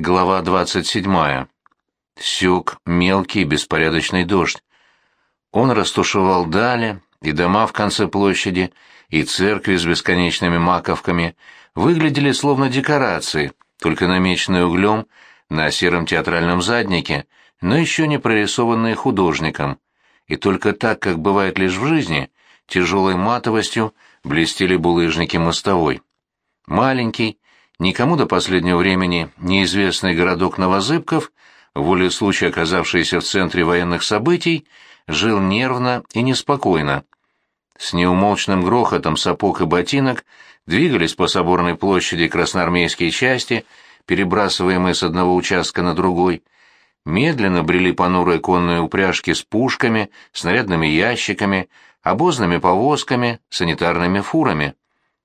Глава 27. Сюк мелкий беспорядочный дождь. Он растушевал дали, и дома в конце площади, и церкви с бесконечными маковками выглядели словно декорации, только намеченные углем на сером театральном заднике, но еще не прорисованные художником. И только так, как бывает лишь в жизни, тяжелой матовостью блестели булыжники мостовой. Маленький, Никому до последнего времени неизвестный городок Новозыбков, волей случая оказавшийся в центре военных событий, жил нервно и неспокойно. С неумолчным грохотом сапог и ботинок двигались по соборной площади красноармейские части, перебрасываемые с одного участка на другой, медленно брели понурые конные упряжки с пушками, снарядными ящиками, обозными повозками, санитарными фурами.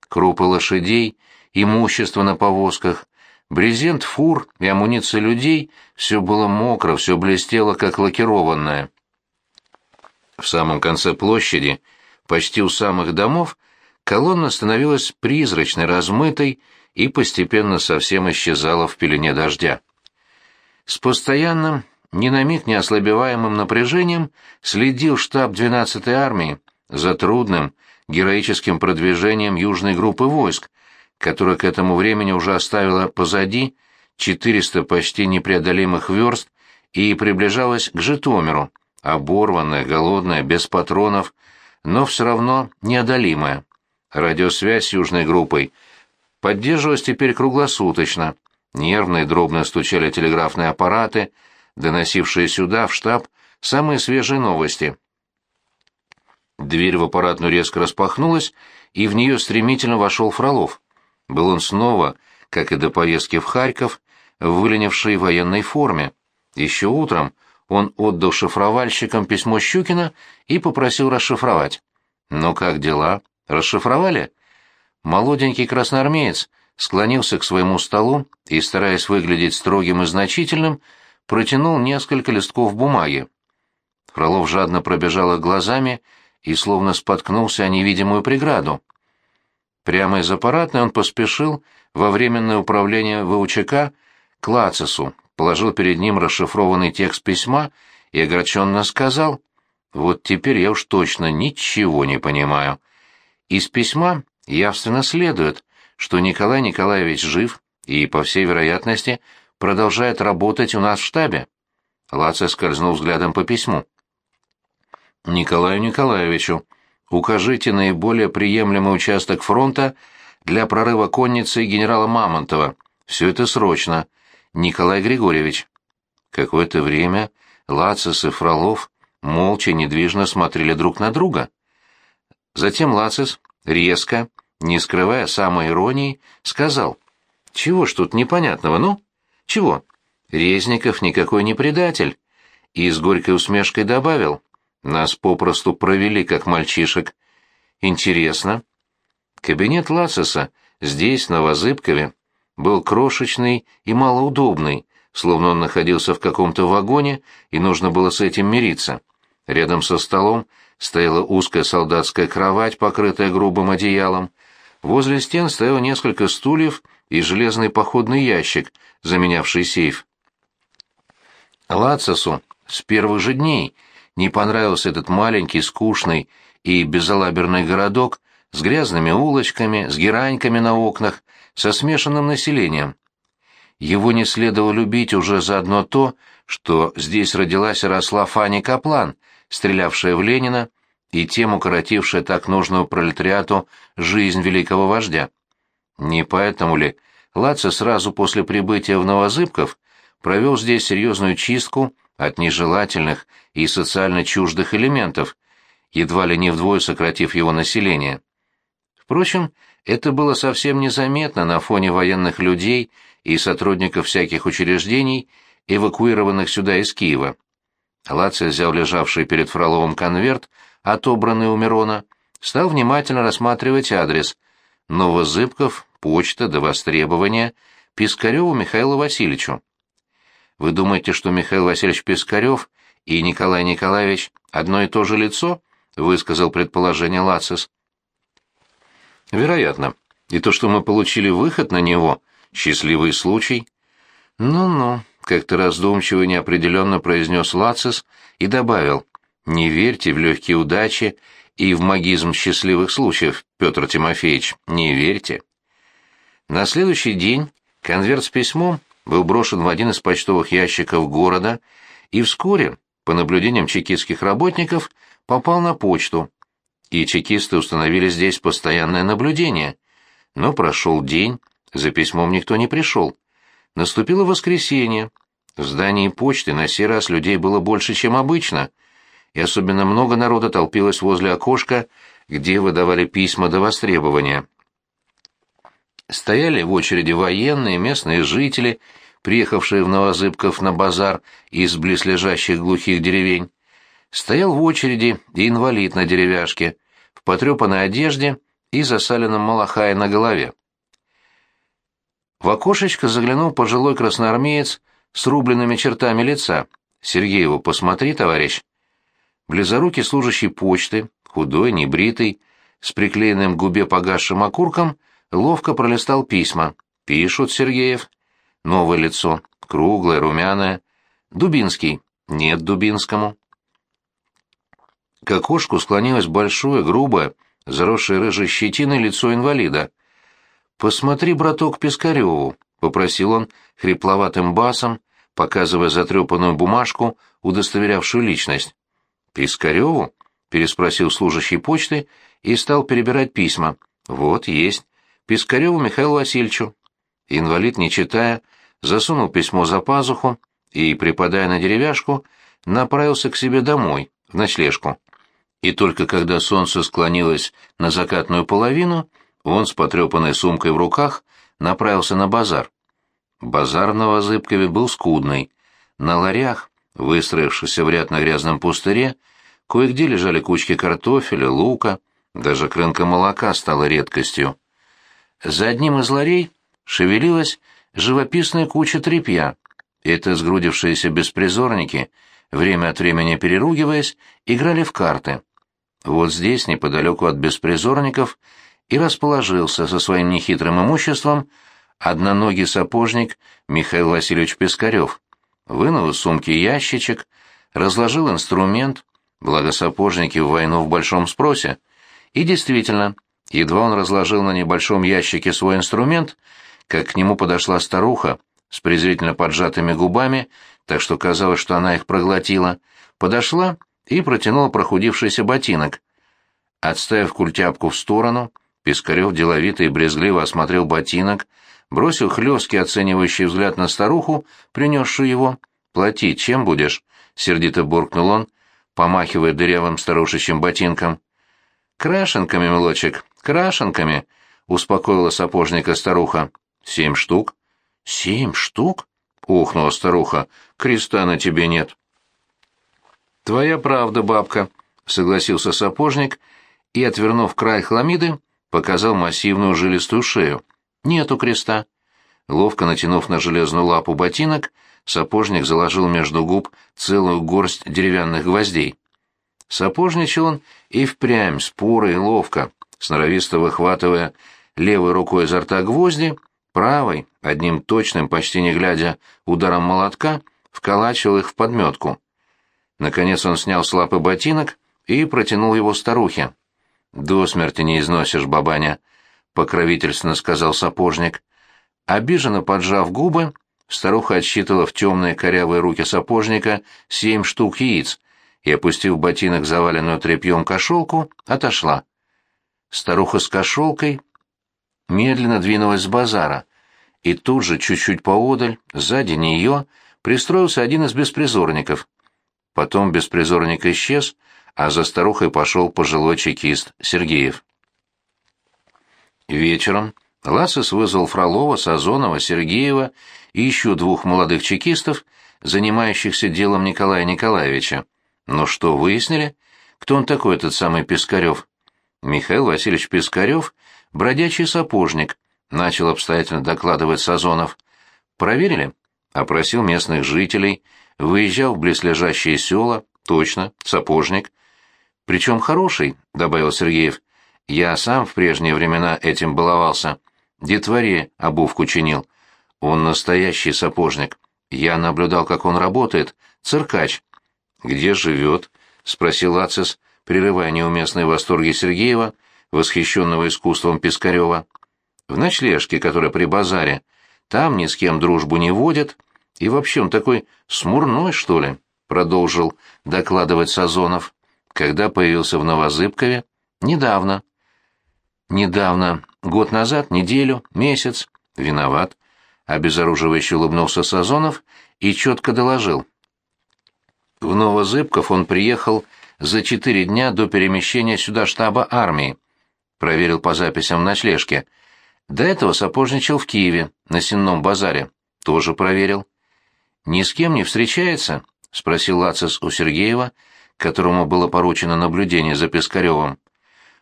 Крупы лошадей — имущество на повозках, брезент фур и амуниция людей — все было мокро, все блестело, как лакированное. В самом конце площади, почти у самых домов, колонна становилась призрачной, размытой и постепенно совсем исчезала в пелене дождя. С постоянным, ни на миг не ослабеваемым напряжением следил штаб 12-й армии за трудным, героическим продвижением южной группы войск, которая к этому времени уже оставила позади 400 почти непреодолимых верст и приближалась к Житомиру, оборванная, голодная, без патронов, но все равно неодолимая. Радиосвязь с южной группой поддерживалась теперь круглосуточно. Нервно и дробно стучали телеграфные аппараты, доносившие сюда, в штаб, самые свежие новости. Дверь в аппаратную резко распахнулась, и в нее стремительно вошел Фролов. Был он снова, как и до поездки в Харьков, в выленившей военной форме. Еще утром он отдал шифровальщикам письмо Щукина и попросил расшифровать. «Ну как дела? Расшифровали?» Молоденький красноармеец склонился к своему столу и, стараясь выглядеть строгим и значительным, протянул несколько листков бумаги. Фролов жадно пробежал их глазами и словно споткнулся о невидимую преграду. Прямо из аппаратной он поспешил во временное управление ВУЧК к Лацису, положил перед ним расшифрованный текст письма и огорченно сказал, «Вот теперь я уж точно ничего не понимаю». Из письма явственно следует, что Николай Николаевич жив и, по всей вероятности, продолжает работать у нас в штабе. Лацис скользнул взглядом по письму. Николаю Николаевичу, Укажите наиболее приемлемый участок фронта для прорыва конницы генерала Мамонтова. Все это срочно. Николай Григорьевич. Какое-то время Лацис и Фролов молча недвижно смотрели друг на друга. Затем Лацис резко, не скрывая самой иронии, сказал, «Чего ж тут непонятного, ну? Чего? Резников никакой не предатель». И с горькой усмешкой добавил, нас попросту провели, как мальчишек. Интересно. Кабинет Лацеса здесь, на Новозыбкове, был крошечный и малоудобный, словно он находился в каком-то вагоне, и нужно было с этим мириться. Рядом со столом стояла узкая солдатская кровать, покрытая грубым одеялом. Возле стен стояло несколько стульев и железный походный ящик, заменявший сейф. Лацесу с первых же дней — не понравился этот маленький, скучный и безалаберный городок с грязными улочками, с гераньками на окнах, со смешанным населением. Его не следовало любить уже заодно то, что здесь родилась и росла Фанни Каплан, стрелявшая в Ленина и тем укоротившая так нужную пролетариату жизнь великого вождя. Не поэтому ли Лаце сразу после прибытия в Новозыбков провел здесь серьезную чистку от нежелательных и социально чуждых элементов, едва ли не вдвое сократив его население. Впрочем, это было совсем незаметно на фоне военных людей и сотрудников всяких учреждений, эвакуированных сюда из Киева. Лаций взял лежавший перед Фроловым конверт, отобранный у Мирона, стал внимательно рассматривать адрес Новозыбков, почта до востребования, Пискареву Михаилу Васильевичу. Вы думаете, что Михаил Васильевич Пискарев и Николай Николаевич одно и то же лицо? высказал предположение Лацис. Вероятно. И то, что мы получили выход на него, счастливый случай. «Ну-ну», — как-то раздумчиво и неопределенно произнес Лацис и добавил, «Не верьте в легкие удачи и в магизм счастливых случаев, Петр Тимофеевич, не верьте». На следующий день конверт с письмом был брошен в один из почтовых ящиков города и вскоре, по наблюдениям чекистских работников, попал на почту, и чекисты установили здесь постоянное наблюдение. Но прошел день, за письмом никто не пришел. Наступило воскресенье. В здании почты на сей раз людей было больше, чем обычно, и особенно много народа толпилось возле окошка, где выдавали письма до востребования. Стояли в очереди военные, местные жители, приехавшие в Новозыбков на базар из близлежащих глухих деревень. Стоял в очереди и инвалид на деревяшке, в потрепанной одежде и засаленном малахае на голове. В окошечко заглянул пожилой красноармеец с рубленными чертами лица. «Сергееву, посмотри, товарищ». Близорукий служащий почты, худой, небритый, с приклеенным к губе погасшим окурком, ловко пролистал письма. Пишут Сергеев. Новое лицо, круглое, румяное. Дубинский. Нет Дубинскому. К окошку склонилось большое, грубое, заросшее рыжей щетиной лицо инвалида. «Посмотри, браток, Пискареву», — попросил он хрипловатым басом, показывая затрепанную бумажку, удостоверявшую личность. «Пискареву?» — переспросил служащий почты и стал перебирать письма. «Вот, есть. Пискареву Михаилу Васильевичу». Инвалид, не читая, засунул письмо за пазуху и, припадая на деревяшку, направился к себе домой, в ночлежку. И только когда солнце склонилось на закатную половину, он с потрепанной сумкой в руках направился на базар. Базар в Новозыбкове был скудный. На ларях, выстроившихся в ряд на грязном пустыре, кое-где лежали кучки картофеля, лука, даже крынка молока стала редкостью. За одним из ларей шевелилась живописная куча тряпья. Это сгрудившиеся беспризорники, время от времени переругиваясь, играли в карты. Вот здесь, неподалеку от беспризорников, и расположился со своим нехитрым имуществом одноногий сапожник Михаил Васильевич Пискарев. Вынул из сумки ящичек, разложил инструмент, благо сапожники в войну в большом спросе. И действительно, едва он разложил на небольшом ящике свой инструмент, как к нему подошла старуха с презрительно поджатыми губами, так что казалось, что она их проглотила, подошла и протянула прохудившийся ботинок. Отставив культяпку в сторону, Пискарев деловито и брезгливо осмотрел ботинок, бросил хлесткий оценивающий взгляд на старуху, принесшую его. «Плати, чем будешь?» — сердито буркнул он, помахивая дырявым старушечьим ботинком. «Крашенками, мелочек, крашенками!» — успокоила сапожника старуха. «Семь штук?» «Семь штук?» — ухнула старуха. «Креста на тебе нет». «Твоя правда, бабка», — согласился сапожник и, отвернув край хламиды, показал массивную жилистую шею. «Нету креста». Ловко натянув на железную лапу ботинок, сапожник заложил между губ целую горсть деревянных гвоздей. Сапожничал он и впрямь, споро и ловко, сноровисто выхватывая левой рукой изо рта гвозди, правой, одним точным, почти не глядя, ударом молотка, вколачивал их в подметку. Наконец он снял с лапы ботинок и протянул его старухе. «До смерти не износишь, бабаня», — покровительственно сказал сапожник. Обиженно поджав губы, старуха отсчитала в темные корявые руки сапожника семь штук яиц и, опустив ботинок заваленную тряпьем кошелку, отошла. Старуха с кошелкой медленно двинулась с базара, и тут же, чуть-чуть поодаль, сзади нее, пристроился один из беспризорников. Потом беспризорник исчез, а за старухой пошел пожилой чекист Сергеев. Вечером Лассес вызвал Фролова, Сазонова, Сергеева и еще двух молодых чекистов, занимающихся делом Николая Николаевича. Но что, выяснили? Кто он такой, этот самый Пискарев? Михаил Васильевич Пискарев — бродячий сапожник, начал обстоятельно докладывать Сазонов. Проверили? Опросил местных жителей, выезжал в близлежащие села, точно, сапожник — причем хороший, — добавил Сергеев. Я сам в прежние времена этим баловался. Детворе обувку чинил. Он настоящий сапожник. Я наблюдал, как он работает. Циркач. Где живет? спросил Ацис, прерывая неуместные восторги Сергеева, восхищенного искусством Пискарева. В ночлежке, которая при базаре. Там ни с кем дружбу не водят. И вообще он такой смурной, что ли? Продолжил докладывать Сазонов. Когда появился в Новозыбкове? Недавно. Недавно. Год назад, неделю, месяц. Виноват. Обезоруживающе улыбнулся Сазонов и четко доложил. В Новозыбков он приехал за четыре дня до перемещения сюда штаба армии. Проверил по записям в ночлежке. До этого сапожничал в Киеве, на Сенном базаре. Тоже проверил. «Ни с кем не встречается?» — спросил Лацис у Сергеева, которому было поручено наблюдение за Пискаревым.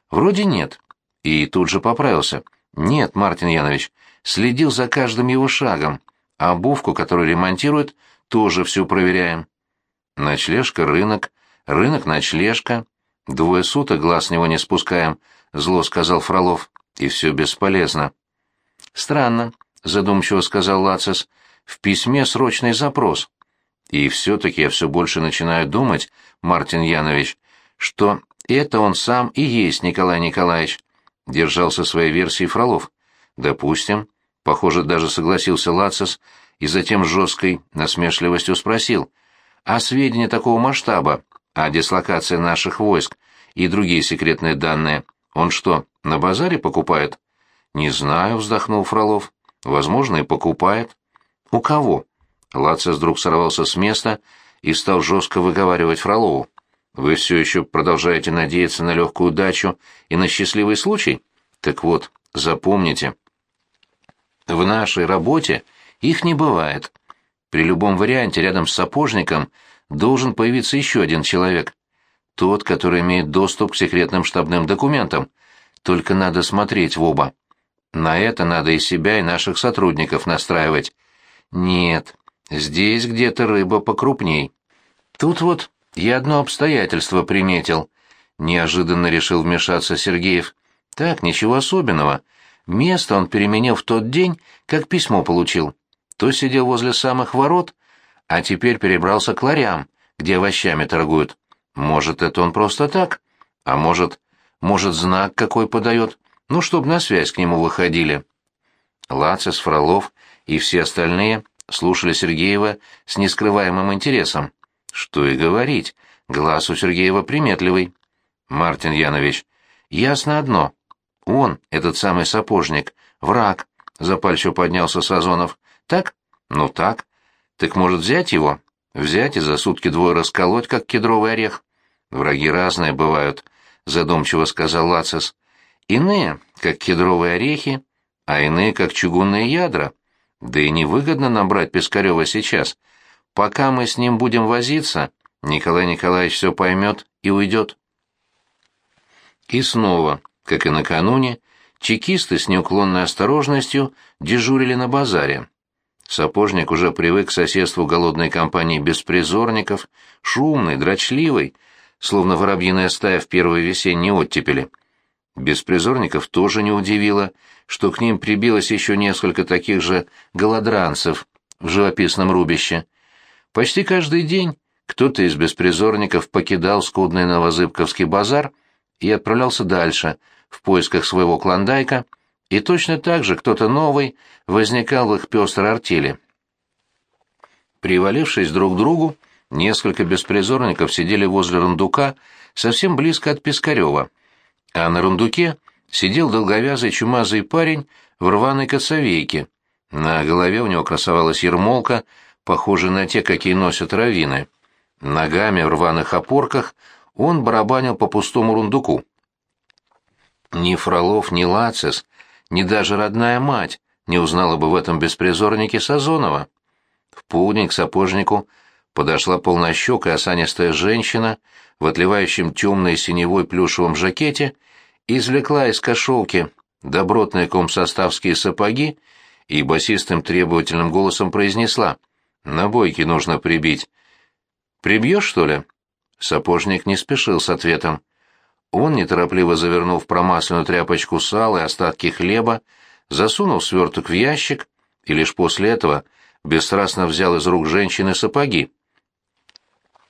«Вроде нет». И тут же поправился. «Нет, Мартин Янович, следил за каждым его шагом, обувку, которую ремонтирует, тоже всю проверяем. Ночлежка, рынок, рынок, ночлежка. Двое суток глаз с него не спускаем, зло сказал Фролов, и все бесполезно. Странно, задумчиво сказал Лацис, в письме срочный запрос. И все-таки я все больше начинаю думать, Мартин Янович, что это он сам и есть Николай Николаевич, держался своей версии Фролов. Допустим. Похоже, даже согласился Лацис и затем с жесткой насмешливостью спросил. А сведения такого масштаба, о дислокации наших войск и другие секретные данные, он что, на базаре покупает? Не знаю, вздохнул Фролов. Возможно, и покупает. У кого? Лацис вдруг сорвался с места и стал жестко выговаривать Фролову. Вы все еще продолжаете надеяться на легкую удачу и на счастливый случай? Так вот, запомните, в нашей работе их не бывает. При любом варианте рядом с сапожником должен появиться еще один человек. Тот, который имеет доступ к секретным штабным документам. Только надо смотреть в оба. На это надо и себя, и наших сотрудников настраивать. Нет, здесь где-то рыба покрупней. Тут вот я одно обстоятельство приметил. Неожиданно решил вмешаться Сергеев. Так, ничего особенного. Место он переменил в тот день, как письмо получил. То сидел возле самых ворот, а теперь перебрался к ларям, где овощами торгуют. Может, это он просто так? А может, может, знак какой подает? Ну, чтоб на связь к нему выходили. Лацис, Фролов и все остальные слушали Сергеева с нескрываемым интересом. Что и говорить, глаз у Сергеева приметливый. Мартин Янович, ясно одно. Он, этот самый сапожник, враг, запальчиво поднялся Сазонов. Так? Ну так. Так может взять его? Взять и за сутки двое расколоть, как кедровый орех? Враги разные бывают, задумчиво сказал Лацис. Иные, как кедровые орехи, а иные, как чугунные ядра. Да и невыгодно нам брать Пискарева сейчас. Пока мы с ним будем возиться, Николай Николаевич все поймет и уйдет. И снова как и накануне, чекисты с неуклонной осторожностью дежурили на базаре. Сапожник уже привык к соседству голодной компании беспризорников, шумной, дрочливой, словно воробьиная стая в первой весенней оттепели. Беспризорников тоже не удивило, что к ним прибилось еще несколько таких же голодранцев в живописном рубище. Почти каждый день кто-то из беспризорников покидал скудный новозыбковский базар и отправлялся дальше, в поисках своего клондайка, и точно так же кто-то новый возникал в их пестрой артели. Привалившись друг к другу, несколько беспризорников сидели возле рундука совсем близко от Пискарева, а на рундуке сидел долговязый чумазый парень в рваной косовейке. На голове у него красовалась ермолка, похожая на те, какие носят раввины. Ногами в рваных опорках он барабанил по пустому рундуку. Ни Фролов, ни Лацис, ни даже родная мать не узнала бы в этом беспризорнике Сазонова. В полдень к сапожнику подошла полнощекая осанистая женщина в отливающем темной синевой плюшевом жакете и извлекла из кошелки добротные комсоставские сапоги и басистым требовательным голосом произнесла «На нужно прибить». «Прибьешь, что ли?» Сапожник не спешил с ответом. Он, неторопливо завернув промасленную тряпочку сала и остатки хлеба, засунул сверток в ящик, и лишь после этого бесстрастно взял из рук женщины сапоги.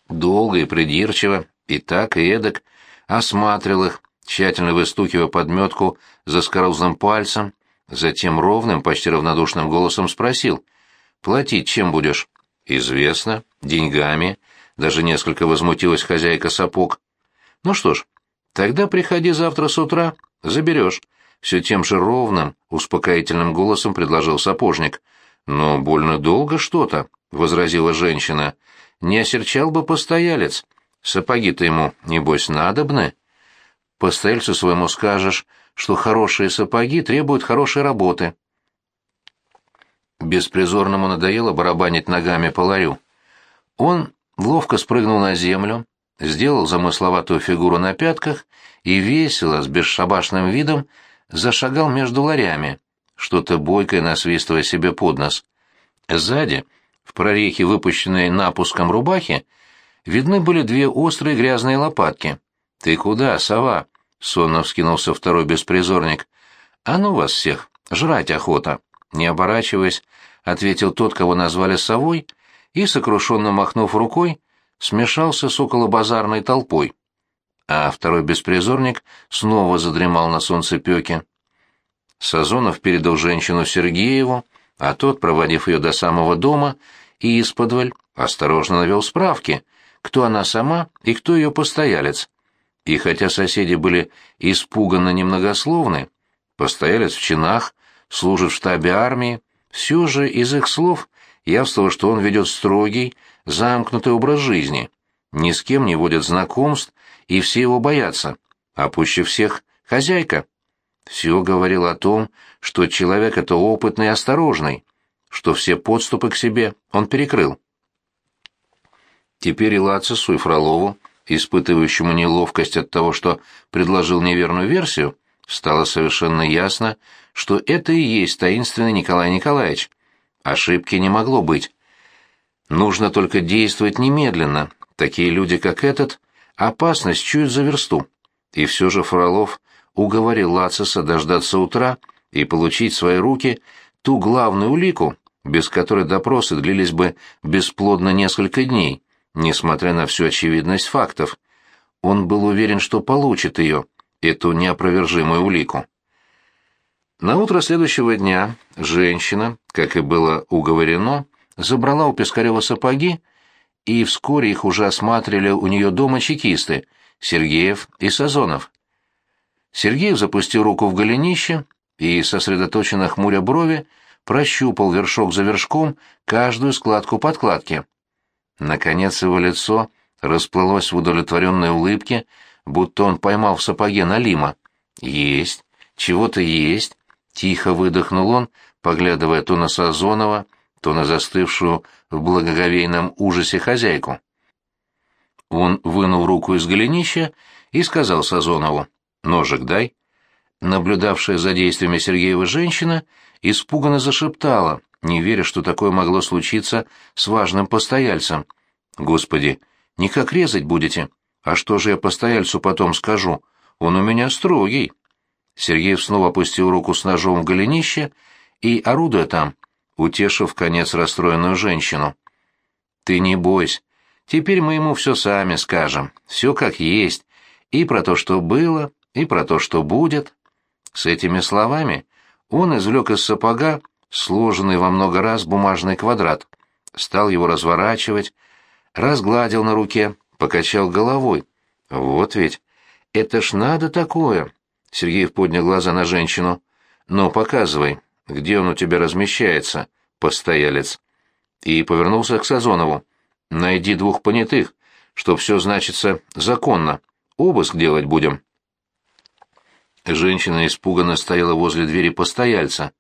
Долго и придирчиво, и так, и эдак, осматривал их, тщательно выстукивая подметку за скорузным пальцем, затем ровным, почти равнодушным голосом спросил, «Платить чем будешь?» «Известно. Деньгами». Даже несколько возмутилась хозяйка сапог. «Ну что ж, тогда приходи завтра с утра, заберешь». Все тем же ровным, успокоительным голосом предложил сапожник. «Но больно долго что-то», — возразила женщина. «Не осерчал бы постоялец. Сапоги-то ему, небось, надобны». «Постояльцу своему скажешь, что хорошие сапоги требуют хорошей работы». Беспризорному надоело барабанить ногами по ларю. Он ловко спрыгнул на землю, сделал замысловатую фигуру на пятках и весело, с бесшабашным видом, зашагал между ларями, что-то бойкое насвистывая себе под нос. Сзади, в прорехе, выпущенной напуском рубахи, видны были две острые грязные лопатки. «Ты куда, сова?» — сонно вскинулся второй беспризорник. «А ну вас всех, жрать охота!» Не оборачиваясь, ответил тот, кого назвали совой, и, сокрушенно махнув рукой, смешался с околобазарной толпой. А второй беспризорник снова задремал на солнцепёке. Сазонов передал женщину Сергееву, а тот, проводив ее до самого дома, и исподволь осторожно навел справки, кто она сама и кто ее постоялец. И хотя соседи были испуганно немногословны, постоялец в чинах, служит в штабе армии, все же из их слов явствовало, что он ведет строгий, замкнутый образ жизни, ни с кем не водит знакомств, и все его боятся, а пуще всех хозяйка. Все говорило о том, что человек это опытный и осторожный, что все подступы к себе он перекрыл. Теперь и Лацису, и Фролову, испытывающему неловкость от того, что предложил неверную версию, стало совершенно ясно, что это и есть таинственный Николай Николаевич. Ошибки не могло быть. Нужно только действовать немедленно. Такие люди, как этот, опасность чуют за версту. И все же Фролов уговорил Лациса дождаться утра и получить в свои руки ту главную улику, без которой допросы длились бы бесплодно несколько дней, несмотря на всю очевидность фактов. Он был уверен, что получит ее, эту неопровержимую улику. На утро следующего дня женщина, как и было уговорено, забрала у Пискарева сапоги, и вскоре их уже осматривали у нее дома чекисты Сергеев и Сазонов. Сергеев запустил руку в голенище и, сосредоточенно хмуря брови, прощупал вершок за вершком каждую складку подкладки. Наконец его лицо расплылось в удовлетворенной улыбке, будто он поймал в сапоге налима. «Есть, чего-то есть», — тихо выдохнул он, поглядывая то на Сазонова, то на застывшую в благоговейном ужасе хозяйку. Он вынул руку из голенища и сказал Сазонову «Ножик дай». Наблюдавшая за действиями Сергеева женщина испуганно зашептала, не веря, что такое могло случиться с важным постояльцем. «Господи, никак резать будете? А что же я постояльцу потом скажу? Он у меня строгий». Сергеев снова опустил руку с ножом в голенище и, орудуя там, утешив конец расстроенную женщину. «Ты не бойся. Теперь мы ему все сами скажем, все как есть, и про то, что было, и про то, что будет». С этими словами он извлек из сапога сложенный во много раз бумажный квадрат, стал его разворачивать, разгладил на руке, покачал головой. «Вот ведь, это ж надо такое!» Сергеев поднял глаза на женщину. «Ну, показывай, где он у тебя размещается, постоялец?» И повернулся к Сазонову. «Найди двух понятых, чтоб все значится законно. Обыск делать будем». Женщина испуганно стояла возле двери постояльца.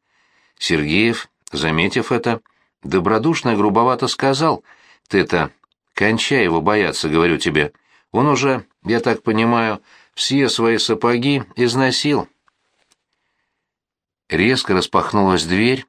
Сергеев, заметив это, добродушно и грубовато сказал, «Ты-то, кончай его бояться, говорю тебе. Он уже, я так понимаю, все свои сапоги износил». Резко распахнулась дверь,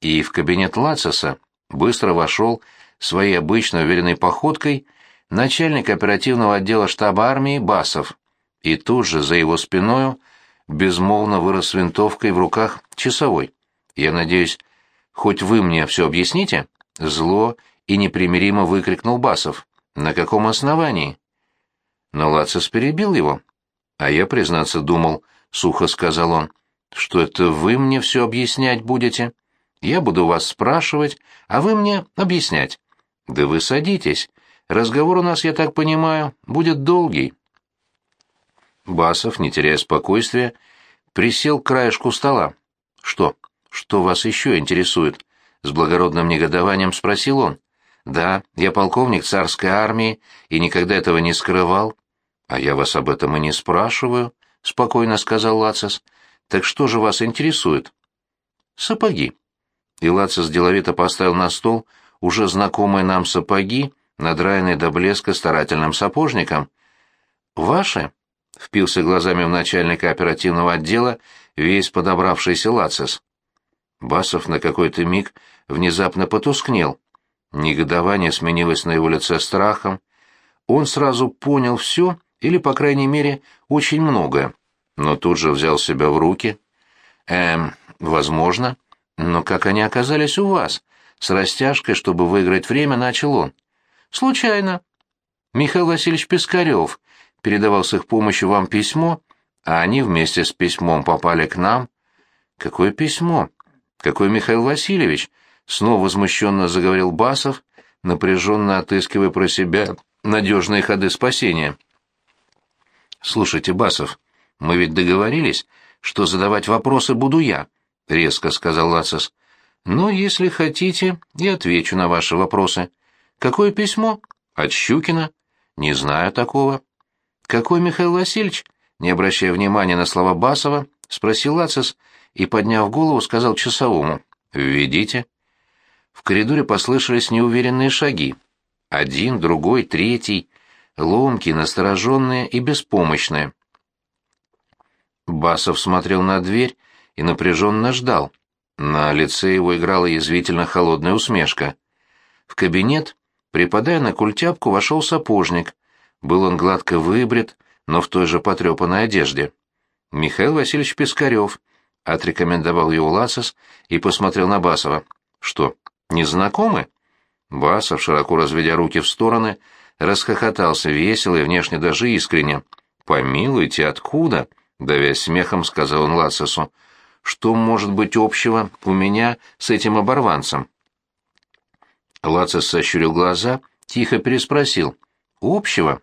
и в кабинет Лацеса быстро вошел своей обычной уверенной походкой начальник оперативного отдела штаба армии Басов, и тут же за его спиною безмолвно вырос с винтовкой в руках часовой. Я надеюсь, Хоть вы мне все объясните?» Зло и непримиримо выкрикнул Басов. «На каком основании?» Но Лацис перебил его. «А я, признаться, думал», — сухо сказал он, — «что это вы мне все объяснять будете. Я буду вас спрашивать, а вы мне объяснять. Да вы садитесь. Разговор у нас, я так понимаю, будет долгий». Басов, не теряя спокойствия, присел к краешку стола. «Что? Что вас еще интересует?» — с благородным негодованием спросил он. «Да, я полковник царской армии и никогда этого не скрывал». «А я вас об этом и не спрашиваю», — спокойно сказал Лацис. «Так что же вас интересует?» «Сапоги». И Лацис деловито поставил на стол уже знакомые нам сапоги, надраенные до блеска старательным сапожником. «Ваши?» — впился глазами в начальника оперативного отдела весь подобравшийся Лацис. Басов на какой-то миг внезапно потускнел. Негодование сменилось на его лице страхом. Он сразу понял все, или, по крайней мере, очень многое, но тут же взял себя в руки. «Эм, возможно. Но как они оказались у вас?» С растяжкой, чтобы выиграть время, начал он. «Случайно. Михаил Васильевич Пискарев передавал с их помощью вам письмо, а они вместе с письмом попали к нам». «Какое письмо? Какой Михаил Васильевич?» Снова возмущенно заговорил Басов, напряженно отыскивая про себя надежные ходы спасения. «Слушайте, Басов, мы ведь договорились, что задавать вопросы буду я», — резко сказал Лацис. «Но если хотите, я отвечу на ваши вопросы. Какое письмо? От Щукина? Не знаю такого». «Какой Михаил Васильевич?» Не обращая внимания на слова Басова, спросил Лацис и, подняв голову, сказал часовому. «Введите». В коридоре послышались неуверенные шаги. Один, другой, третий, ломкие, настороженные и беспомощные. Басов смотрел на дверь и напряженно ждал. На лице его играла язвительно холодная усмешка. В кабинет, припадая на культяпку, вошел сапожник. Был он гладко выбрит, но в той же потрепанной одежде. «Михаил Васильевич Пискарев», — отрекомендовал его Ласос и посмотрел на Басова. «Что, не знакомы?» Басов, широко разведя руки в стороны, расхохотался весело и внешне даже искренне. «Помилуйте, откуда?» — давясь смехом, сказал он Лацису. «Что может быть общего у меня с этим оборванцем?» Лацис сощурил глаза, тихо переспросил. «Общего?»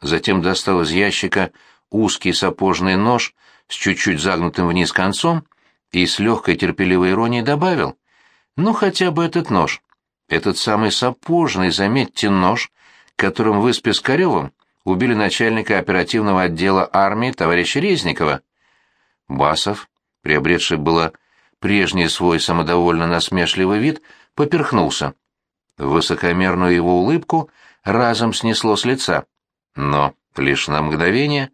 Затем достал из ящика узкий сапожный нож с чуть-чуть загнутым вниз концом и с легкой терпеливой иронией добавил. «Ну, хотя бы этот нож. Этот самый сапожный, заметьте, нож, которым вы с Пискаревым убили начальника оперативного отдела армии товарища Резникова. Басов, приобретший было прежний свой самодовольно-насмешливый вид, поперхнулся. Высокомерную его улыбку разом снесло с лица. Но лишь на мгновение,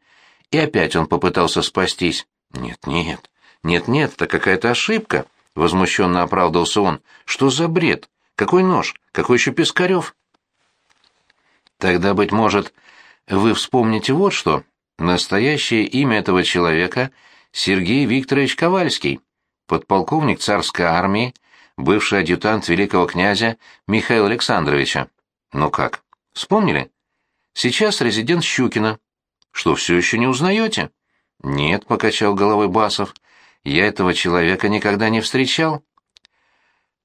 и опять он попытался спастись. «Нет-нет, нет-нет, это какая-то ошибка», — возмущенно оправдывался он. «Что за бред? Какой нож? Какой еще Пискарев?» «Тогда, быть может, вы вспомните вот что. Настоящее имя этого человека — Сергей Викторович Ковальский, подполковник царской армии, бывший адъютант великого князя Михаила Александровича. Ну как, вспомнили?» Сейчас резидент Щукина. Что, все еще не узнаете? Нет, покачал головой Басов. Я этого человека никогда не встречал.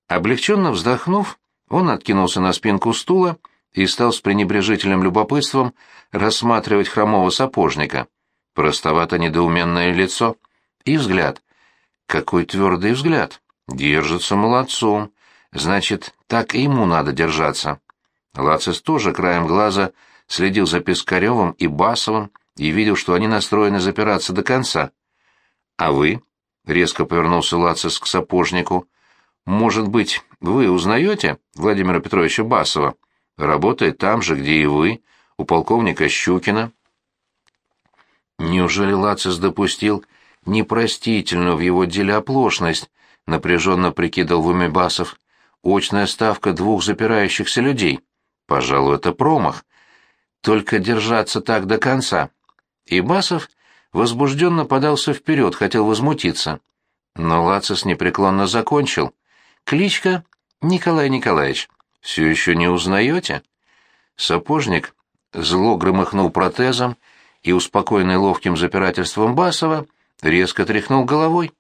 Облегченно вздохнув, он откинулся на спинку стула и стал с пренебрежительным любопытством рассматривать хромого сапожника. Простовато-недоуменное лицо и взгляд. Какой твердый взгляд. Держится молодцом. Значит, так и ему надо держаться. Лацис тоже краем глаза следил за Пискаревым и Басовым и видел, что они настроены запираться до конца. «А вы?» — резко повернулся Лацис к сапожнику. «Может быть, вы узнаете Владимира Петровича Басова? Работает там же, где и вы, у полковника Щукина». Неужели Лацис допустил непростительную в его деле оплошность, напряженно прикидал в уме Басов. Очная ставка двух запирающихся людей. Пожалуй, это промах только держаться так до конца. И Басов возбужденно подался вперед, хотел возмутиться. Но Лацис непреклонно закончил. Кличка Николай Николаевич. Все еще не узнаете? Сапожник зло громыхнул протезом и, успокоенный ловким запирательством Басова, резко тряхнул головой.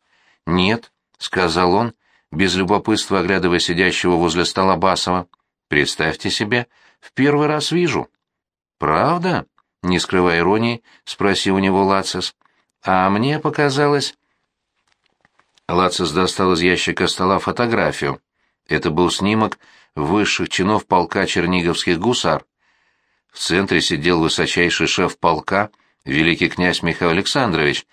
«Нет», — сказал он, без любопытства оглядывая сидящего возле стола Басова. «Представьте себе, в первый раз вижу». «Правда?» — не скрывая иронии, спросил у него Лацис. «А мне показалось...» Лацис достал из ящика стола фотографию. Это был снимок высших чинов полка черниговских гусар. В центре сидел высочайший шеф полка, великий князь Михаил Александрович.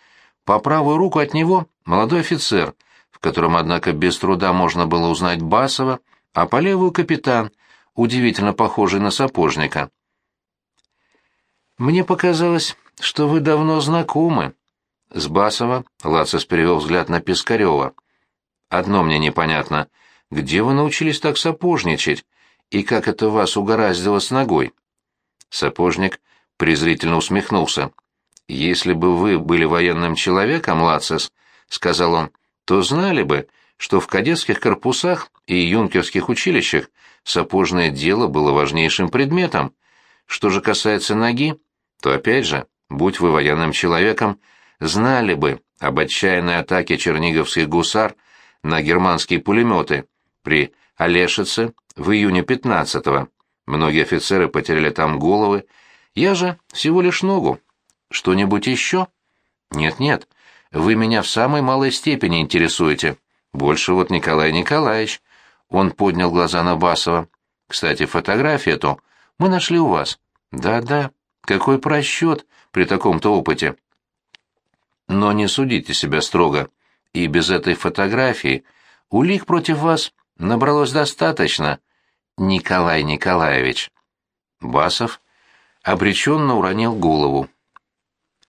По правую руку от него молодой офицер, в котором, однако, без труда можно было узнать Басова, а по левую капитан, удивительно похожий на сапожника. «Мне показалось, что вы давно знакомы». С Басова Лацис перевел взгляд на Пискарева. «Одно мне непонятно. Где вы научились так сапожничать? И как это вас угораздило с ногой?» Сапожник презрительно усмехнулся. «Если бы вы были военным человеком, Лацис, — сказал он, — то знали бы, что в кадетских корпусах и юнкерских училищах сапожное дело было важнейшим предметом. Что же касается ноги, то опять же, будь вы военным человеком, знали бы об отчаянной атаке черниговских гусар на германские пулеметы при Олешице в июне 15-го. Многие офицеры потеряли там головы. Я же всего лишь ногу. Что-нибудь еще? Нет-нет, вы меня в самой малой степени интересуете. Больше вот Николай Николаевич. Он поднял глаза на Басова. Кстати, фотографию эту мы нашли у вас. Да-да, какой просчет при таком-то опыте. Но не судите себя строго. И без этой фотографии улик против вас набралось достаточно, Николай Николаевич. Басов обреченно уронил голову.